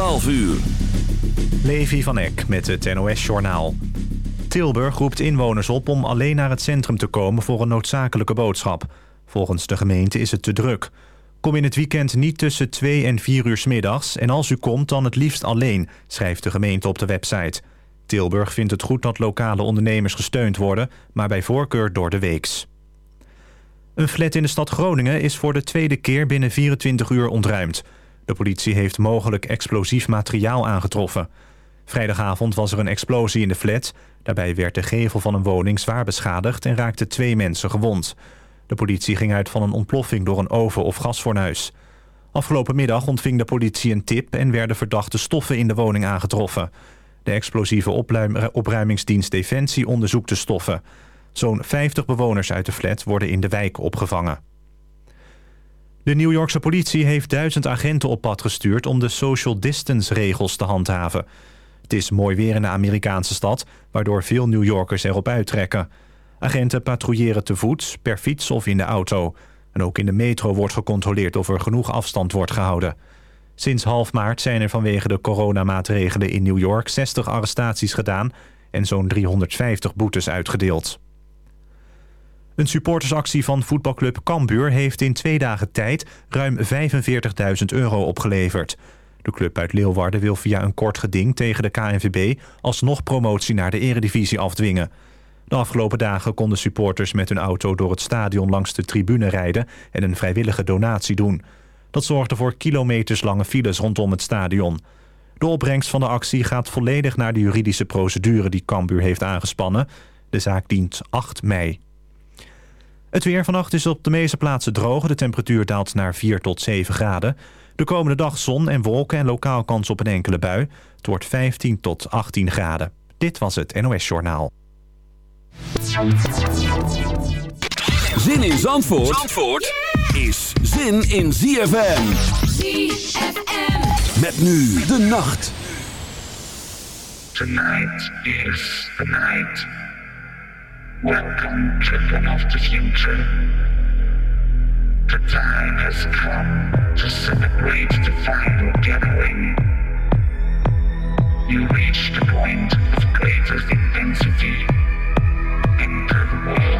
12 uur. Levi van Eck met het NOS-journaal. Tilburg roept inwoners op om alleen naar het centrum te komen voor een noodzakelijke boodschap. Volgens de gemeente is het te druk. Kom in het weekend niet tussen 2 en 4 uur s middags... en als u komt dan het liefst alleen, schrijft de gemeente op de website. Tilburg vindt het goed dat lokale ondernemers gesteund worden... maar bij voorkeur door de weeks. Een flat in de stad Groningen is voor de tweede keer binnen 24 uur ontruimd. De politie heeft mogelijk explosief materiaal aangetroffen. Vrijdagavond was er een explosie in de flat. Daarbij werd de gevel van een woning zwaar beschadigd... en raakten twee mensen gewond. De politie ging uit van een ontploffing door een oven of gasfornuis. Afgelopen middag ontving de politie een tip... en werden verdachte stoffen in de woning aangetroffen. De explosieve opruimingsdienst Defensie onderzoekt de stoffen. Zo'n 50 bewoners uit de flat worden in de wijk opgevangen. De New Yorkse politie heeft duizend agenten op pad gestuurd... om de social distance regels te handhaven. Het is mooi weer in de Amerikaanse stad... waardoor veel New Yorkers erop uittrekken. Agenten patrouilleren te voet, per fiets of in de auto. En ook in de metro wordt gecontroleerd of er genoeg afstand wordt gehouden. Sinds half maart zijn er vanwege de coronamaatregelen in New York 60 arrestaties gedaan en zo'n 350 boetes uitgedeeld. Een supportersactie van voetbalclub Cambuur heeft in twee dagen tijd ruim 45.000 euro opgeleverd. De club uit Leeuwarden wil via een kort geding tegen de KNVB alsnog promotie naar de eredivisie afdwingen. De afgelopen dagen konden supporters met hun auto door het stadion langs de tribune rijden en een vrijwillige donatie doen. Dat zorgde voor kilometerslange files rondom het stadion. De opbrengst van de actie gaat volledig naar de juridische procedure die Cambuur heeft aangespannen. De zaak dient 8 mei. Het weer vannacht is op de meeste plaatsen droog. De temperatuur daalt naar 4 tot 7 graden. De komende dag zon en wolken en lokaal kans op een enkele bui. Het wordt 15 tot 18 graden. Dit was het NOS Journaal. Zin in Zandvoort, Zandvoort is zin in ZFM. ZFM. Met nu de nacht. Tonight is the night. Welcome, to children of the future. The time has come to celebrate the final gathering. You reach the point of greatest intensity. Enter the world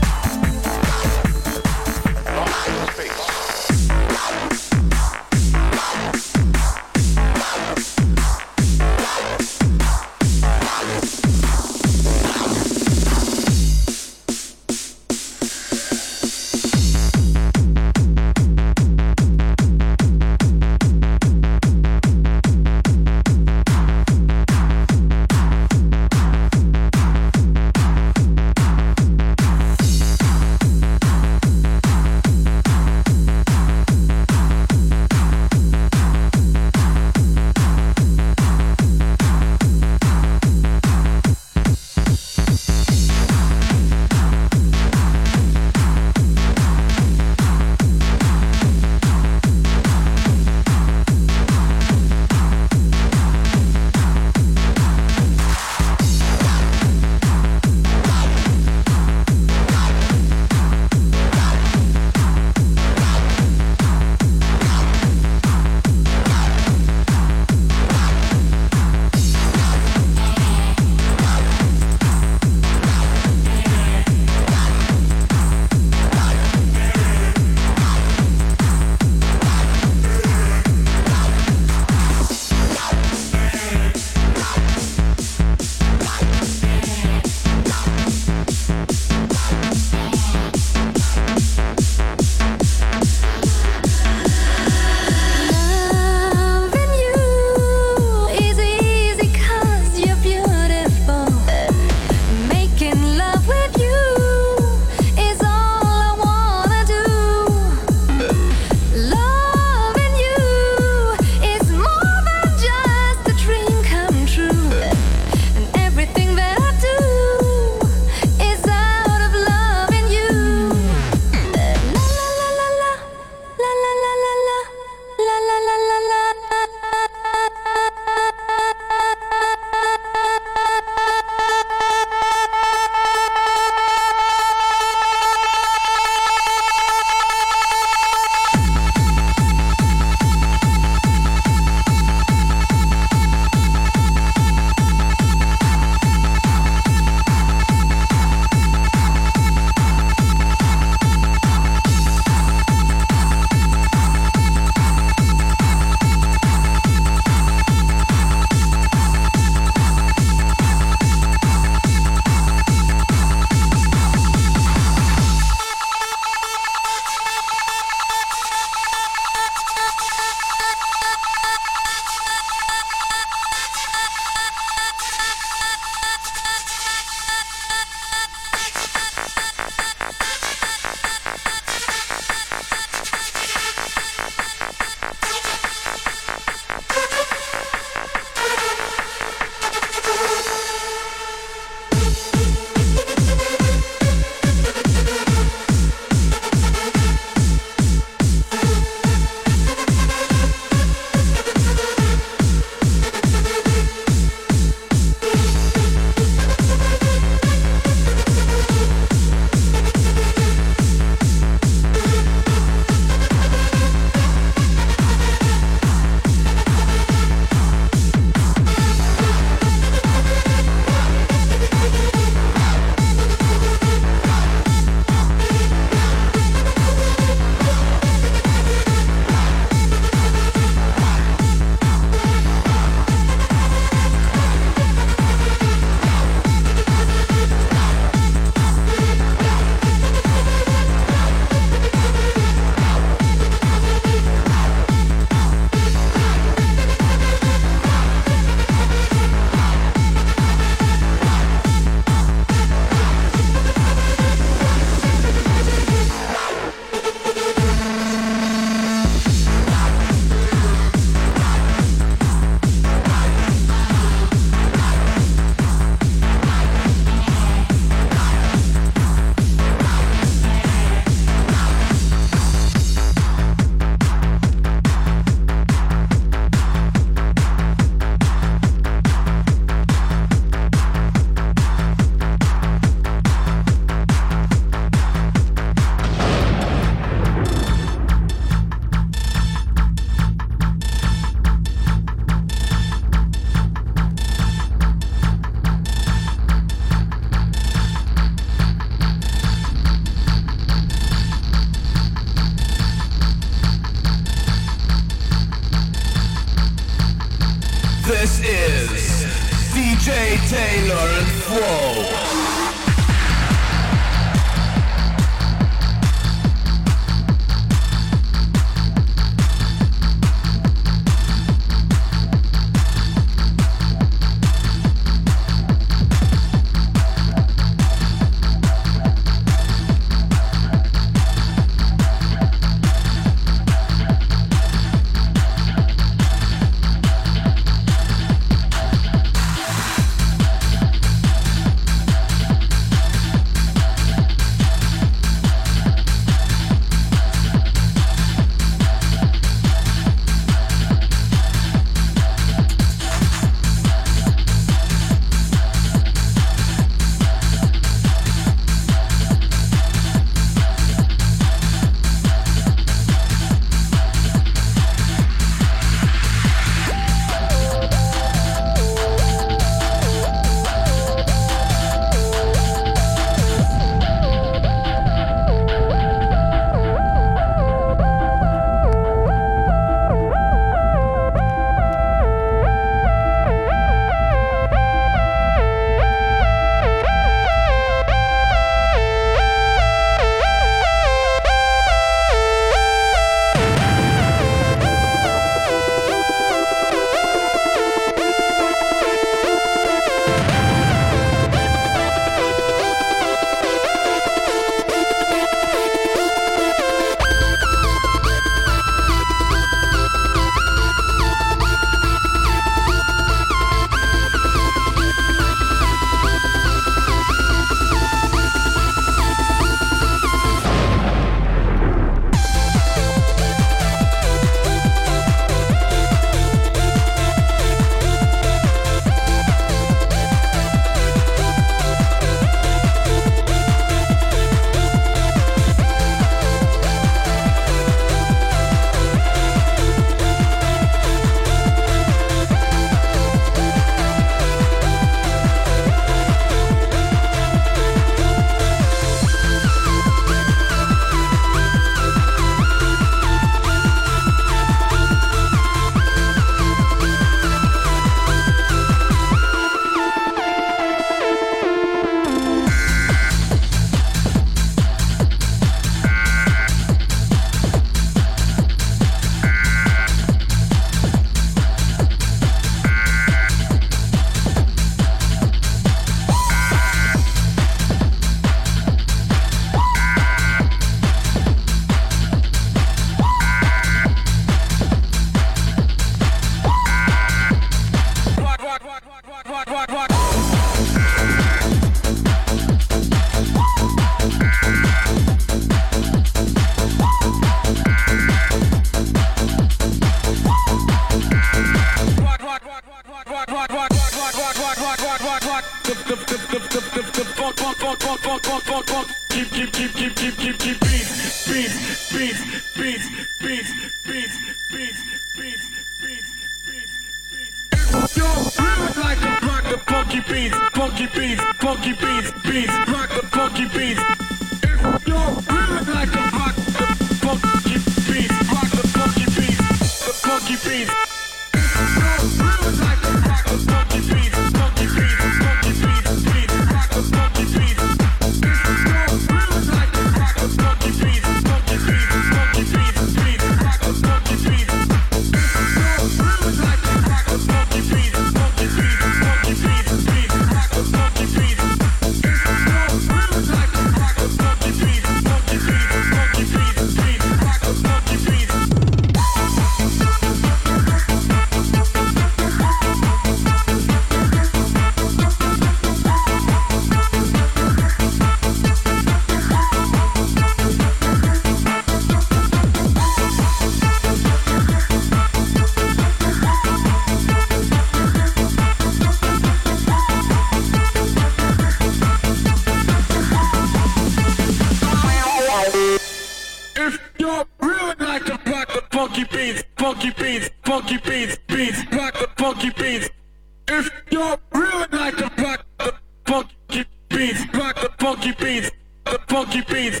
beats, rock the funky beats, the funky beats.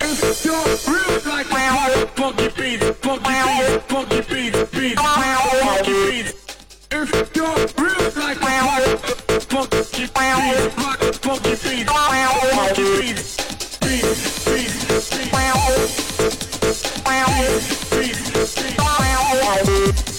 If you're real like the funky beats, funky beats, funky beats, beats, funky beats. If you're real like the funky beats, rock the funky beats, funky beats, beats, beats, beats, beats, beats, beats.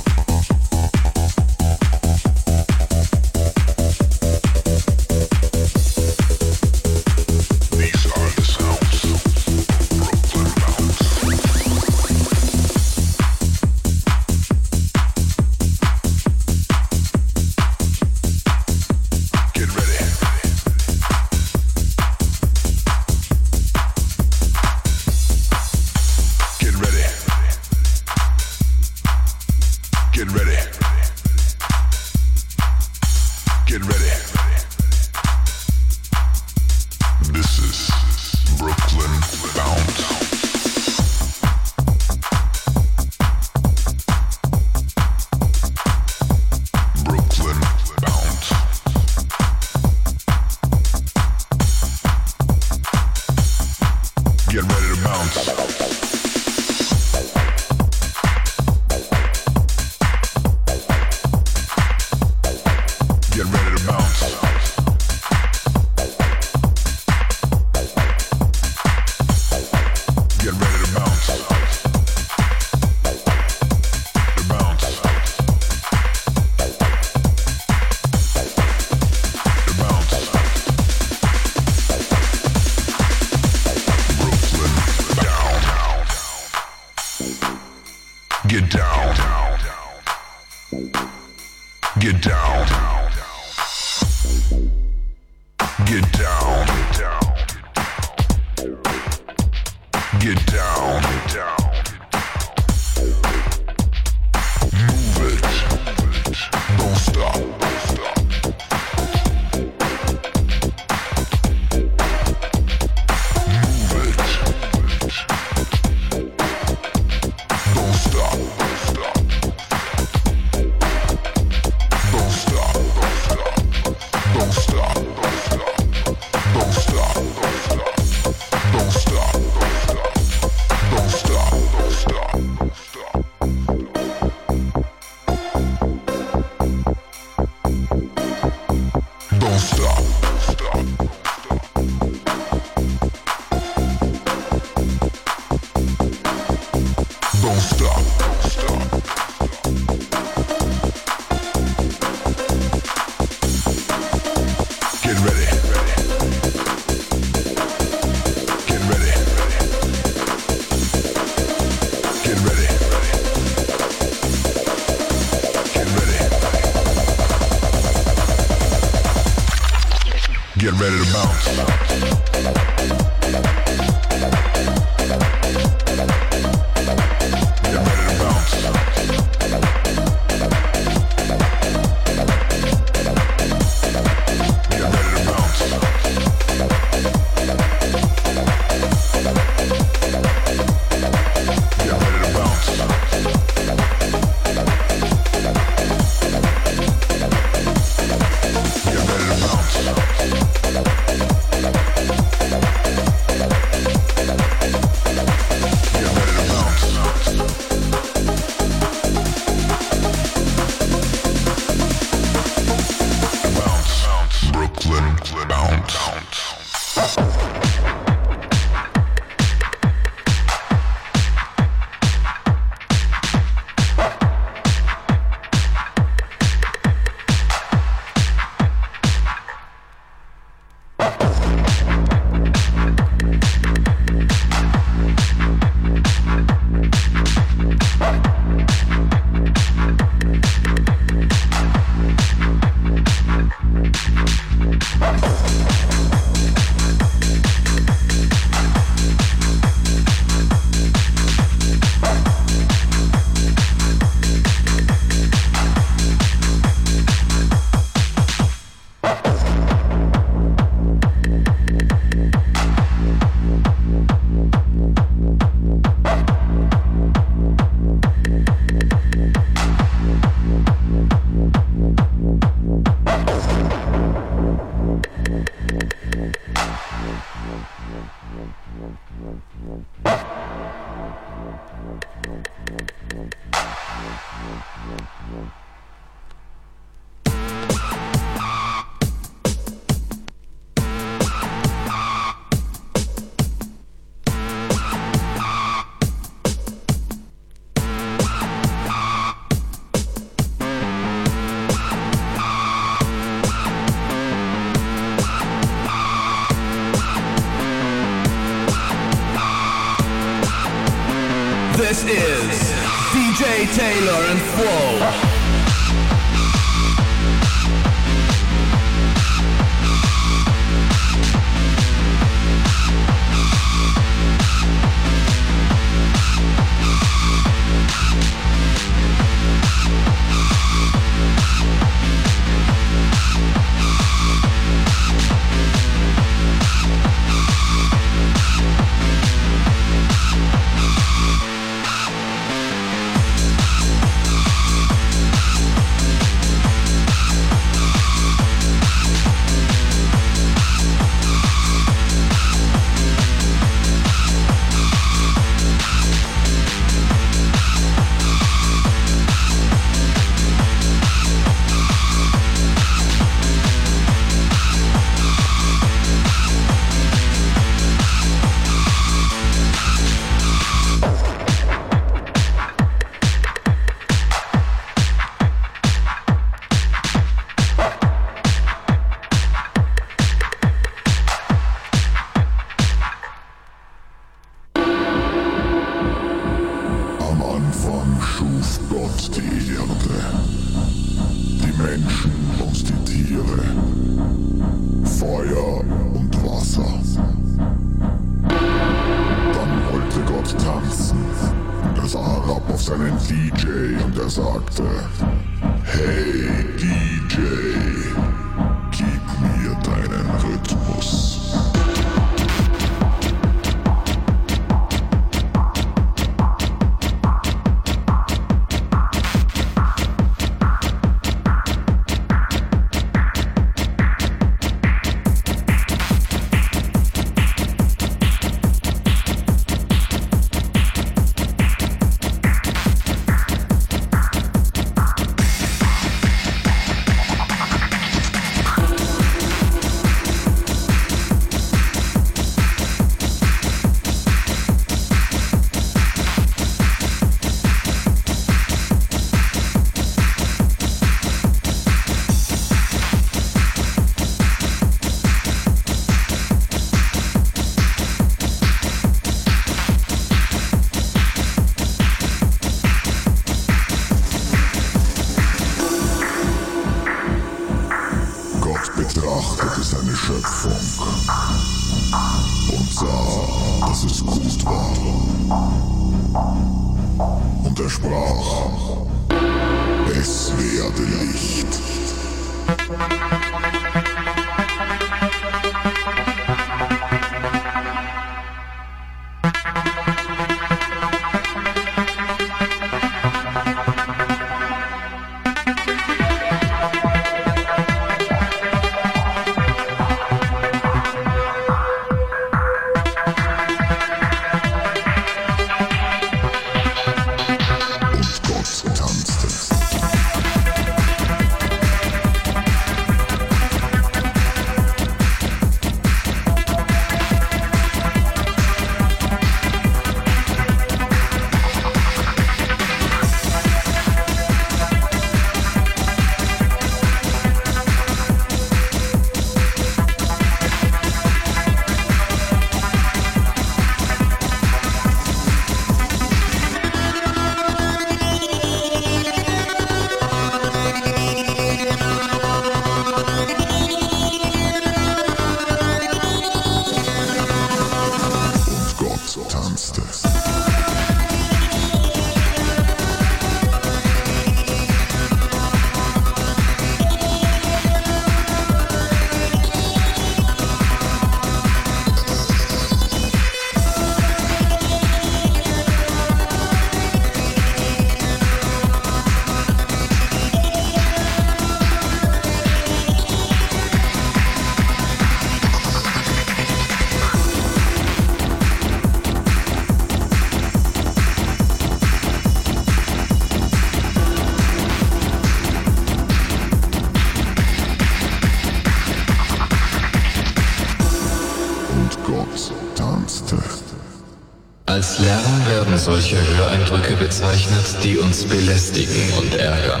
solche Höreindrücke bezeichnet, die uns belästigen und ärgern.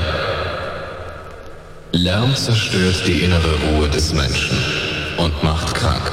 Lärm zerstört die innere Ruhe des Menschen und macht krank.